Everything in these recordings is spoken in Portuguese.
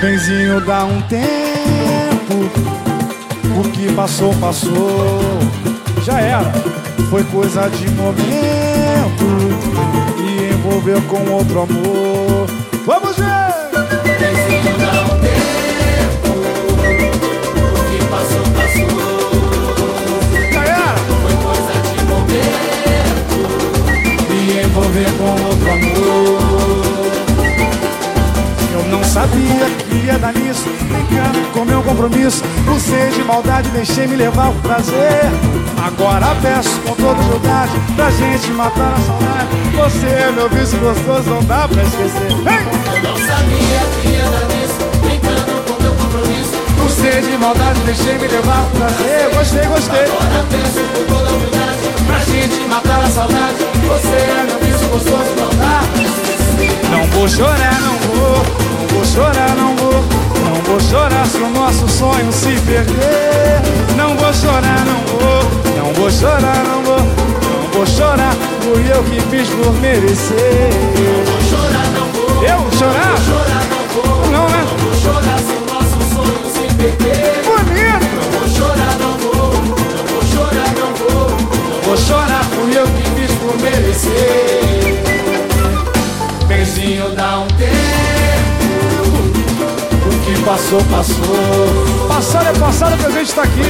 Benzinho dá um tempo, o que passou, passou. Já era, foi coisa de momento e envolveu com outro amor. Envolver com outro amor. Eu não sabia que ia dar nisso, brincando com meu compromisso. Usei de maldade, deixei me levar por prazer. Agora peço com toda humildade pra gente matar a saudade. Você é meu vício gostoso, não dá pra esquecer. Hey! Eu não sabia que ia dar nisso Brincando com meu compromisso Usei de maldade, deixei me levar por prazer. Gostei, gostei. Agora peço com toda humildade Pra gente matar a saudade Você é meu vício vou chorar, não vou, não vou chorar, não vou, não vou chorar se o nosso sonho se perder. Não vou chorar, não vou, não vou chorar, não vou, não vou chorar, fui eu que fiz por merecer. Passou, passou. Passado é passado, que a gente tá aqui.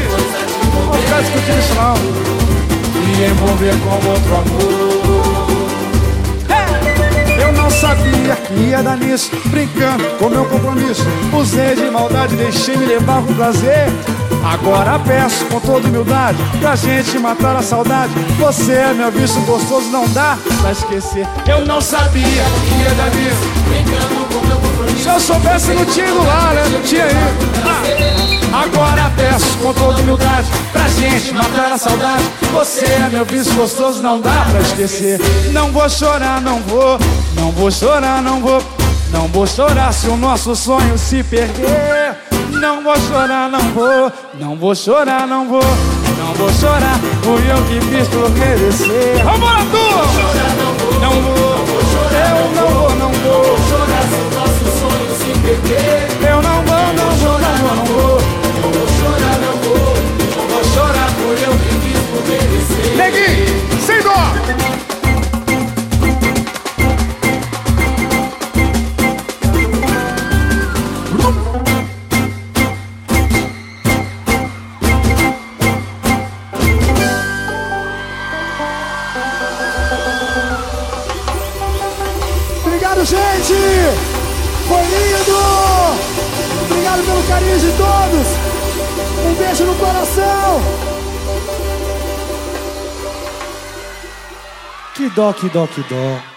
Não vou ficar discutindo isso não. E envolver com outro amor. É, Eu não sabia que ia dar nisso, brincando com meu compromisso. Usei de maldade, deixei me levar com prazer. Agora peço com toda humildade pra gente matar a saudade. Você é meu vício gostoso, não dá pra esquecer. Eu não sabia que ia dar nisso. Eu soubesse, não tinha ido lá, né? Não tinha ido. Ah, agora peço com toda humildade pra gente matar a saudade. Você é meu vício gostoso, não dá pra esquecer. Não vou chorar, não vou, não vou chorar, não vou, não vou chorar se o nosso sonho se perder. Não vou chorar, não vou, não vou chorar, não vou, não vou chorar. Fui eu que fiz por merecer. Vambora, tu! Não vou, eu não vou, não vou. Chorar gente! Foi lindo! Obrigado pelo carinho de todos! Um beijo no coração! Que dó, que dó, que dó.